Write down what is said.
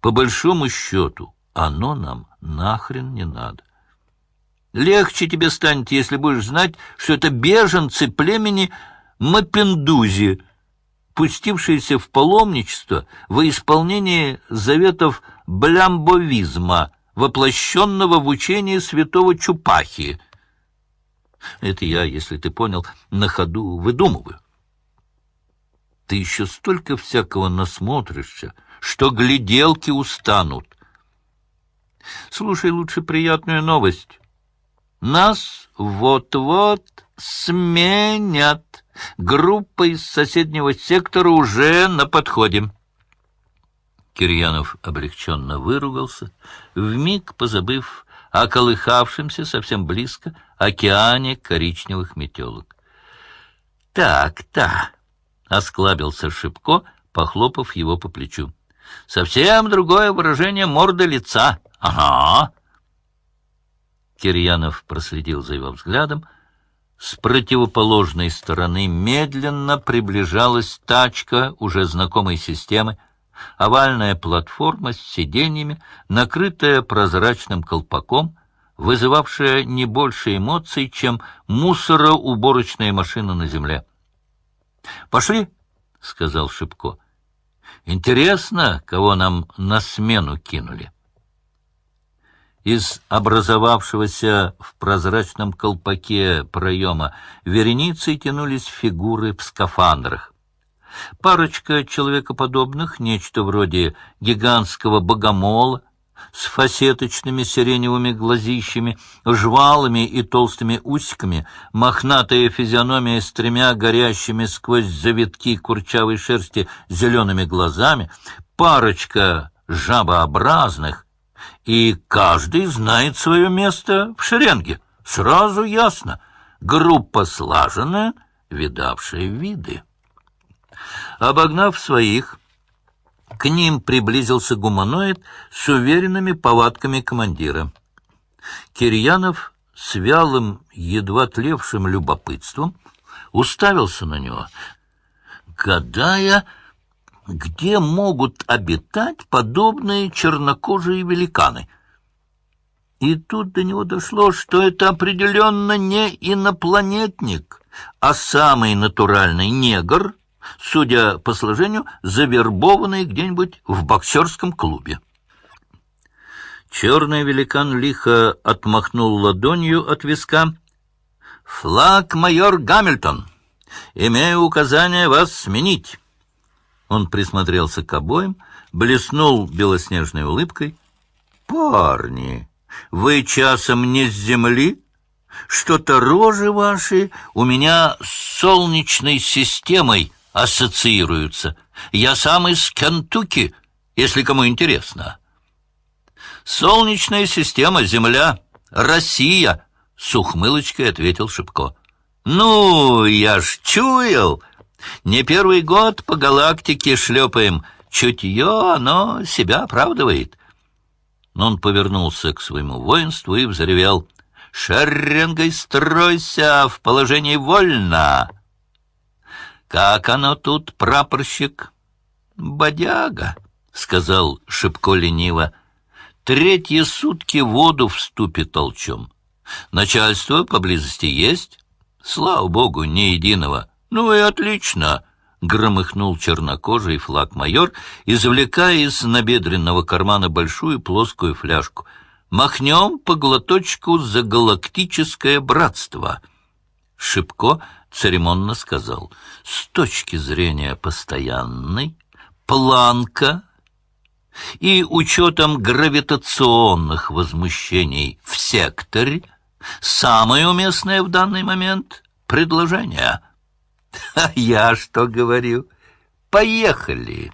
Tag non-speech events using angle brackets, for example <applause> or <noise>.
по большому счету, оно нам нахрен не надо. Легче тебе станет, если будешь знать, что это беженцы племени Мапендузи, пустившиеся в паломничество во исполнение заветов блямбовизма, воплощенного в учении святого Чупахи. Это я, если ты понял, на ходу выдумываю. Ты еще столько всякого насмотришься, что гляделки устанут. Слушай лучше приятную новость. Нас вот-вот сменят. Группа из соседнего сектора уже на подходе. Кирьянов облегченно выругался, вмиг позабыв о колыхавшемся совсем близко океане коричневых метелок. «Так-то!» — осклабился Шипко, похлопав его по плечу. «Совсем другое выражение морды лица. Ага!» Кирьянов проследил за его взглядом. С противоположной стороны медленно приближалась тачка уже знакомой системы, овальная платформа с сиденьями, накрытая прозрачным колпаком, вызывавшая не больше эмоций, чем мусороуборочная машина на земле. «Пошли!» — сказал Шипко. «Интересно, кого нам на смену кинули». Из образовавшегося в прозрачном колпаке проема вереницей тянулись фигуры в скафандрах. Парочка человекоподобных, нечто вроде гигантского богомола, с фасеточными сиреневыми глазищами, жвалами и толстыми усиками, мохнатая физиономия с тремя горящими сквозь завитки курчавой шерсти зелеными глазами, парочка жабообразных, и каждый знает свое место в шеренге. Сразу ясно. Группа слаженная, видавшая виды. Обогнав своих, к ним приблизился гуманоид с уверенными повадками командира. Кирьянов с вялым, едва тлевшим любопытством уставился на него, гадая, где могут обитать подобные чернокожие великаны. И тут до него дошло, что это определенно не инопланетник, а самый натуральный негр, судя по сложению, завербованный где-нибудь в боксерском клубе. Черный великан лихо отмахнул ладонью от виска. «Флаг майор Гамильтон! Имею указание вас сменить!» Он присмотрелся к обоим, блеснул белоснежной улыбкой. «Парни, вы часом не с земли? Что-то рожи ваши у меня с солнечной системой ассоциируются. Я сам из Кентукки, если кому интересно». «Солнечная система, Земля, Россия!» — с ухмылочкой ответил Шипко. «Ну, я ж чуял!» Не первый год по галактике шлепаем. Чутье, оно себя оправдывает. Но он повернулся к своему воинству и взревел. «Шеренгой стройся, в положении вольно!» «Как оно тут, прапорщик?» «Бодяга», — сказал Шибко лениво. «Третьи сутки воду в ступе толчем. Начальство поблизости есть? Слава богу, ни единого. «Ну и отлично!» — громыхнул чернокожий флаг-майор, извлекая из набедренного кармана большую плоскую фляжку. «Махнем по глоточку за галактическое братство!» Шипко церемонно сказал, «С точки зрения постоянной, планка и учетом гравитационных возмущений в секторе, самое уместное в данный момент предложение <laughs> — а я что говорю? Поехали!»